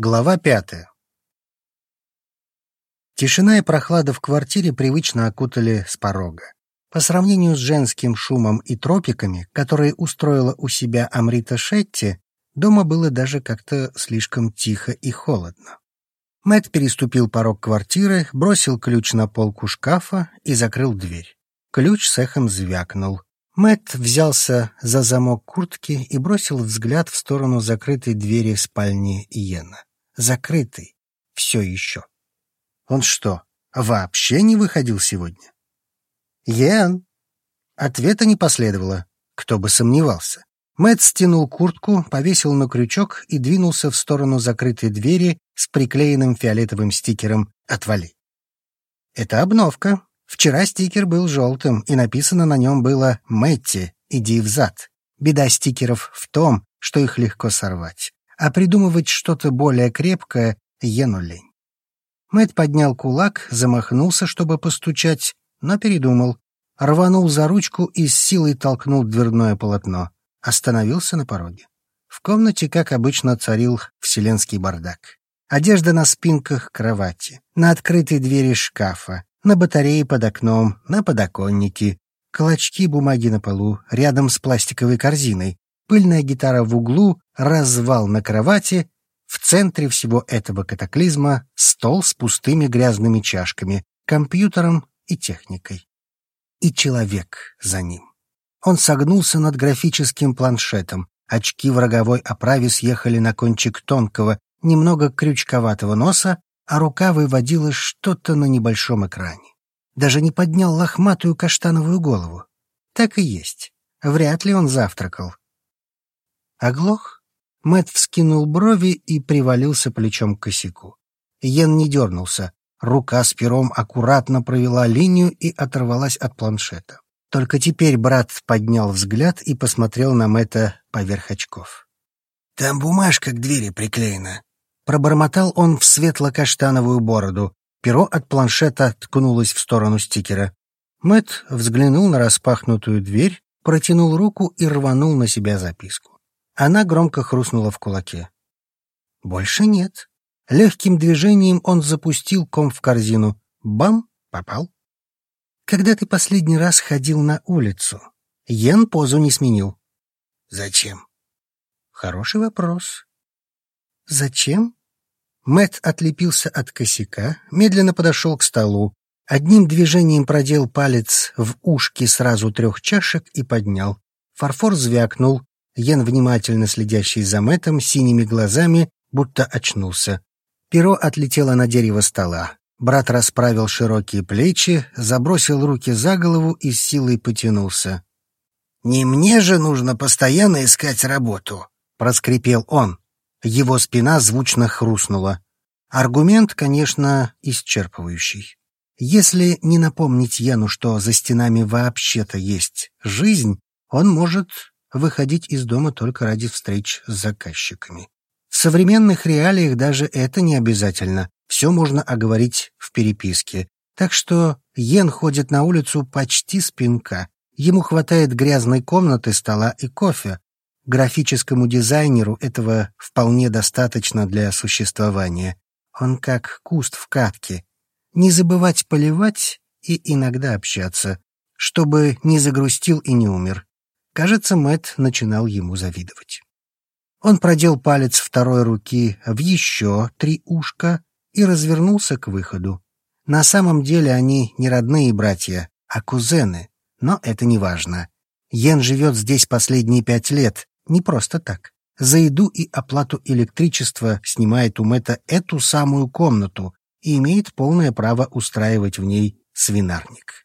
Глава пятая. Тишина и прохлада в квартире привычно окутали с порога. По сравнению с женским шумом и тропиками, которые устроила у себя Амрита Шетти, дома было даже как-то слишком тихо и холодно. Мэт переступил порог квартиры, бросил ключ на полку шкафа и закрыл дверь. Ключ с эхом звякнул. Мэт взялся за замок куртки и бросил взгляд в сторону закрытой двери спальни Иена закрытый. Все еще. Он что, вообще не выходил сегодня? Йен. Ответа не последовало. Кто бы сомневался. Мэтт стянул куртку, повесил на крючок и двинулся в сторону закрытой двери с приклеенным фиолетовым стикером «Отвали». Это обновка. Вчера стикер был желтым, и написано на нем было «Мэтти, иди взад». Беда стикеров в том, что их легко сорвать а придумывать что-то более крепкое Ену лень. Мэтт поднял кулак, замахнулся, чтобы постучать, но передумал. Рванул за ручку и с силой толкнул дверное полотно. Остановился на пороге. В комнате, как обычно, царил вселенский бардак. Одежда на спинках кровати, на открытой двери шкафа, на батарее под окном, на подоконнике, клочки бумаги на полу, рядом с пластиковой корзиной, пыльная гитара в углу, развал на кровати, в центре всего этого катаклизма стол с пустыми грязными чашками, компьютером и техникой. И человек за ним. Он согнулся над графическим планшетом, очки в роговой оправе съехали на кончик тонкого, немного крючковатого носа, а рука выводила что-то на небольшом экране. Даже не поднял лохматую каштановую голову. Так и есть. Вряд ли он завтракал. Оглох? Мэт вскинул брови и привалился плечом к косяку. Йен не дернулся. Рука с пером аккуратно провела линию и оторвалась от планшета. Только теперь брат поднял взгляд и посмотрел на Мэтта поверх очков. «Там бумажка к двери приклеена». Пробормотал он в светло-каштановую бороду. Перо от планшета ткнулось в сторону стикера. Мэт взглянул на распахнутую дверь, протянул руку и рванул на себя записку. Она громко хрустнула в кулаке. Больше нет. Легким движением он запустил ком в корзину. Бам! Попал. Когда ты последний раз ходил на улицу? Йен позу не сменил. Зачем? Хороший вопрос. Зачем? Мэт отлепился от косяка, медленно подошел к столу, одним движением продел палец в ушки сразу трех чашек и поднял. Фарфор звякнул, Йен, внимательно следящий за Мэтом, синими глазами, будто очнулся. Перо отлетело на дерево стола. Брат расправил широкие плечи, забросил руки за голову и с силой потянулся. «Не мне же нужно постоянно искать работу», — проскрипел он. Его спина звучно хрустнула. Аргумент, конечно, исчерпывающий. Если не напомнить Яну, что за стенами вообще-то есть жизнь, он может выходить из дома только ради встреч с заказчиками. В современных реалиях даже это не обязательно. Все можно оговорить в переписке. Так что Йен ходит на улицу почти с пинка. Ему хватает грязной комнаты, стола и кофе. Графическому дизайнеру этого вполне достаточно для существования. Он как куст в катке. Не забывать поливать и иногда общаться, чтобы не загрустил и не умер. Кажется, Мэт начинал ему завидовать. Он продел палец второй руки в еще три ушка и развернулся к выходу. На самом деле они не родные братья, а кузены, но это не важно. Йен живет здесь последние пять лет, не просто так. За еду и оплату электричества снимает у Мэтта эту самую комнату и имеет полное право устраивать в ней свинарник.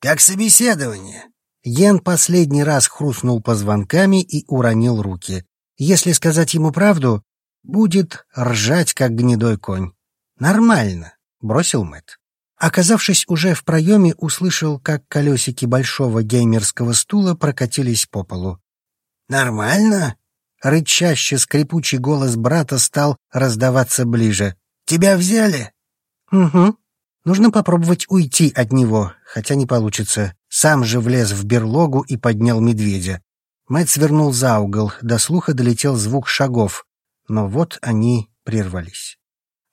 «Как собеседование?» Йен последний раз хрустнул позвонками и уронил руки. Если сказать ему правду, будет ржать, как гнедой конь. «Нормально», — бросил Мэт. Оказавшись уже в проеме, услышал, как колесики большого геймерского стула прокатились по полу. «Нормально?» Рычаще скрипучий голос брата стал раздаваться ближе. «Тебя взяли?» «Угу. Нужно попробовать уйти от него, хотя не получится. Сам же влез в берлогу и поднял медведя. Мэтт свернул за угол, до слуха долетел звук шагов. Но вот они прервались.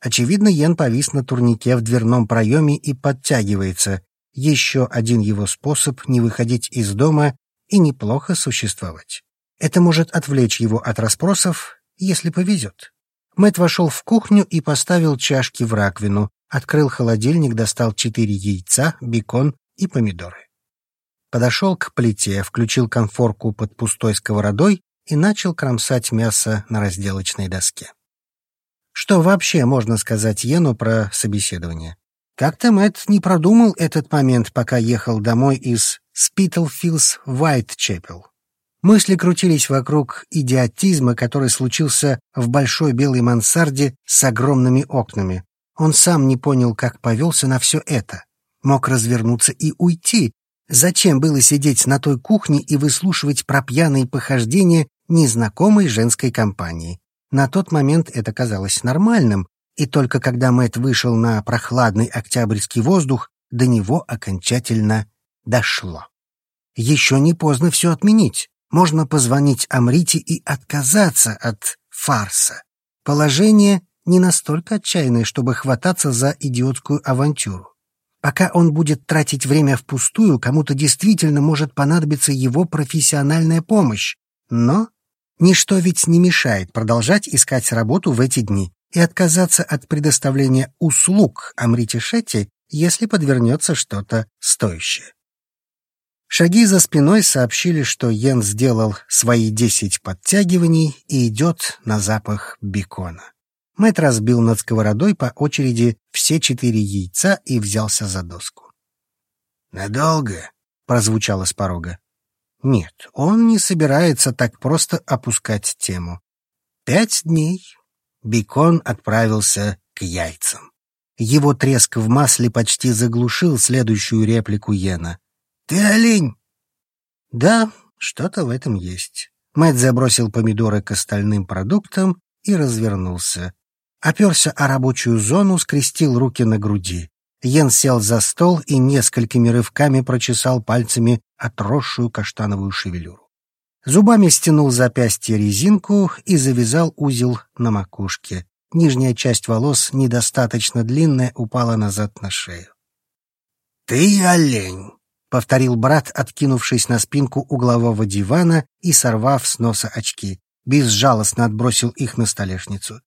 Очевидно, Йен повис на турнике в дверном проеме и подтягивается. Еще один его способ не выходить из дома и неплохо существовать. Это может отвлечь его от расспросов, если повезет. Мэт вошел в кухню и поставил чашки в раковину, открыл холодильник, достал четыре яйца, бекон и помидоры. Подошел к плите, включил конфорку под пустой сковородой и начал кромсать мясо на разделочной доске. Что вообще можно сказать Йену про собеседование? Как-то Мэтт не продумал этот момент, пока ехал домой из Спитлфилдс Уайтчепел. Мысли крутились вокруг идиотизма, который случился в большой белой мансарде с огромными окнами. Он сам не понял, как повелся на все это. Мог развернуться и уйти. Зачем было сидеть на той кухне и выслушивать про пьяные похождения незнакомой женской компании? На тот момент это казалось нормальным, и только когда Мэтт вышел на прохладный октябрьский воздух, до него окончательно дошло. Еще не поздно все отменить. Можно позвонить Амрите и отказаться от фарса. Положение не настолько отчаянное, чтобы хвататься за идиотскую авантюру. Пока он будет тратить время впустую, кому-то действительно может понадобиться его профессиональная помощь. Но Ничто ведь не мешает продолжать искать работу в эти дни и отказаться от предоставления услуг Амрите Шетти, если подвернется что-то стоящее. Шаги за спиной сообщили, что Йен сделал свои десять подтягиваний и идет на запах бекона. Мэтт разбил над сковородой по очереди все четыре яйца и взялся за доску. «Надолго?» — прозвучало с порога. Нет, он не собирается так просто опускать тему. Пять дней Бекон отправился к яйцам. Его треск в масле почти заглушил следующую реплику Йена. «Ты олень!» «Да, что-то в этом есть». Мэтт забросил помидоры к остальным продуктам и развернулся. Оперся о рабочую зону, скрестил руки на груди. Йен сел за стол и несколькими рывками прочесал пальцами отросшую каштановую шевелюру. Зубами стянул запястье резинку и завязал узел на макушке. Нижняя часть волос, недостаточно длинная, упала назад на шею. «Ты олень!» — повторил брат, откинувшись на спинку углового дивана и сорвав с носа очки. Безжалостно отбросил их на столешницу.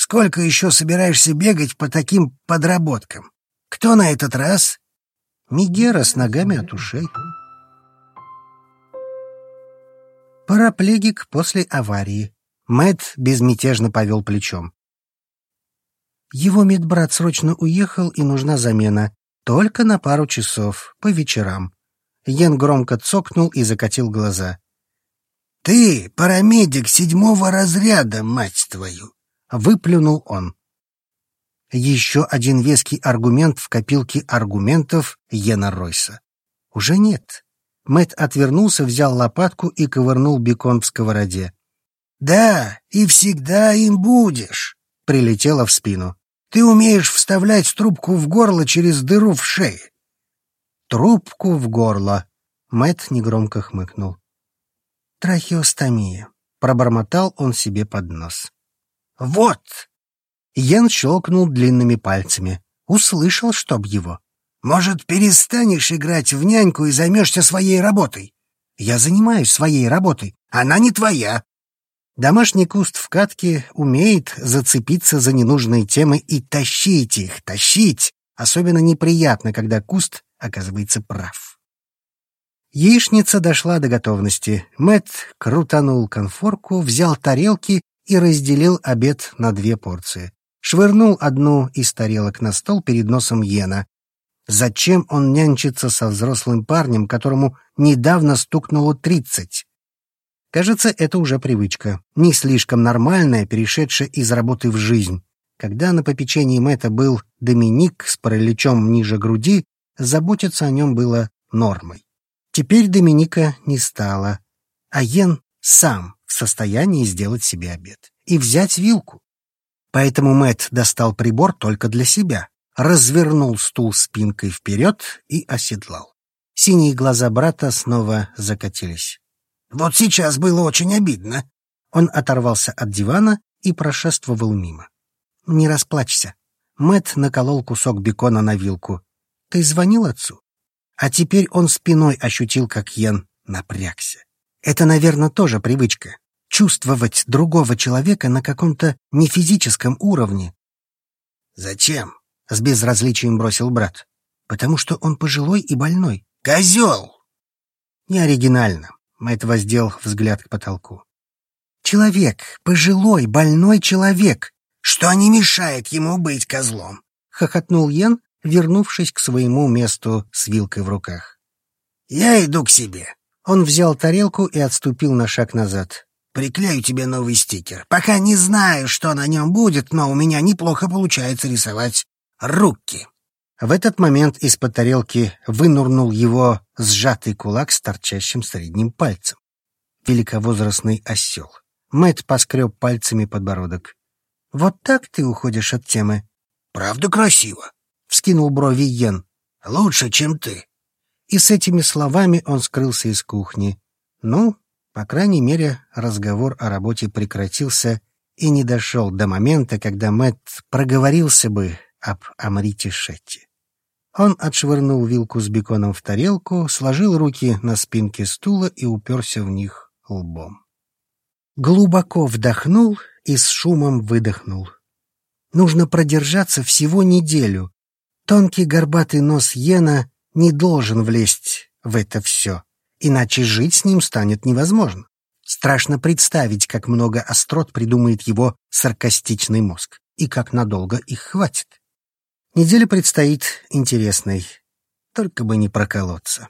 «Сколько еще собираешься бегать по таким подработкам?» Кто на этот раз? Мигера с ногами от ушей. Параплегик после аварии. Мэт безмятежно повел плечом. Его медбрат срочно уехал, и нужна замена. Только на пару часов, по вечерам. Йен громко цокнул и закатил глаза. «Ты парамедик седьмого разряда, мать твою!» — выплюнул он. Еще один веский аргумент в копилке аргументов Йена Ройса. Уже нет. Мэт отвернулся, взял лопатку и ковырнул бекон в сковороде. «Да, и всегда им будешь», — прилетело в спину. «Ты умеешь вставлять трубку в горло через дыру в шее». «Трубку в горло», — Мэт негромко хмыкнул. «Трахеостомия», — пробормотал он себе под нос. «Вот!» Йен щелкнул длинными пальцами. Услышал, чтоб его. «Может, перестанешь играть в няньку и займешься своей работой?» «Я занимаюсь своей работой. Она не твоя». Домашний куст в катке умеет зацепиться за ненужные темы и тащить их, тащить. Особенно неприятно, когда куст оказывается прав. Яичница дошла до готовности. Мэт крутанул конфорку, взял тарелки и разделил обед на две порции швырнул одну из тарелок на стол перед носом Йена. Зачем он нянчится со взрослым парнем, которому недавно стукнуло тридцать? Кажется, это уже привычка, не слишком нормальная, перешедшая из работы в жизнь. Когда на попечении Мэтта был Доминик с параличом ниже груди, заботиться о нем было нормой. Теперь Доминика не стало, а Йен сам в состоянии сделать себе обед и взять вилку. Поэтому Мэт достал прибор только для себя, развернул стул спинкой вперед и оседлал. Синие глаза брата снова закатились. «Вот сейчас было очень обидно». Он оторвался от дивана и прошествовал мимо. «Не расплачься». Мэт наколол кусок бекона на вилку. «Ты звонил отцу?» А теперь он спиной ощутил, как Йен напрягся. Это, наверное, тоже привычка. Чувствовать другого человека на каком-то нефизическом уровне. «Зачем?» — с безразличием бросил брат. «Потому что он пожилой и больной». «Козел!» Не оригинально. Мэтт воздел взгляд к потолку. «Человек, пожилой, больной человек!» «Что не мешает ему быть козлом?» — хохотнул Йен, вернувшись к своему месту с вилкой в руках. «Я иду к себе». Он взял тарелку и отступил на шаг назад. «Приклею тебе новый стикер. Пока не знаю, что на нем будет, но у меня неплохо получается рисовать руки». В этот момент из-под тарелки вынурнул его сжатый кулак с торчащим средним пальцем. Великовозрастный осел. Мэтт поскреб пальцами подбородок. «Вот так ты уходишь от темы?» «Правда красиво?» — вскинул брови Йен. «Лучше, чем ты». И с этими словами он скрылся из кухни. Ну, по крайней мере, разговор о работе прекратился и не дошел до момента, когда Мэтт проговорился бы об Амрите Шетти. Он отшвырнул вилку с беконом в тарелку, сложил руки на спинке стула и уперся в них лбом. Глубоко вдохнул и с шумом выдохнул. Нужно продержаться всего неделю. Тонкий горбатый нос Йена не должен влезть в это все, иначе жить с ним станет невозможно. Страшно представить, как много острот придумает его саркастичный мозг, и как надолго их хватит. Неделя предстоит интересной, только бы не проколоться.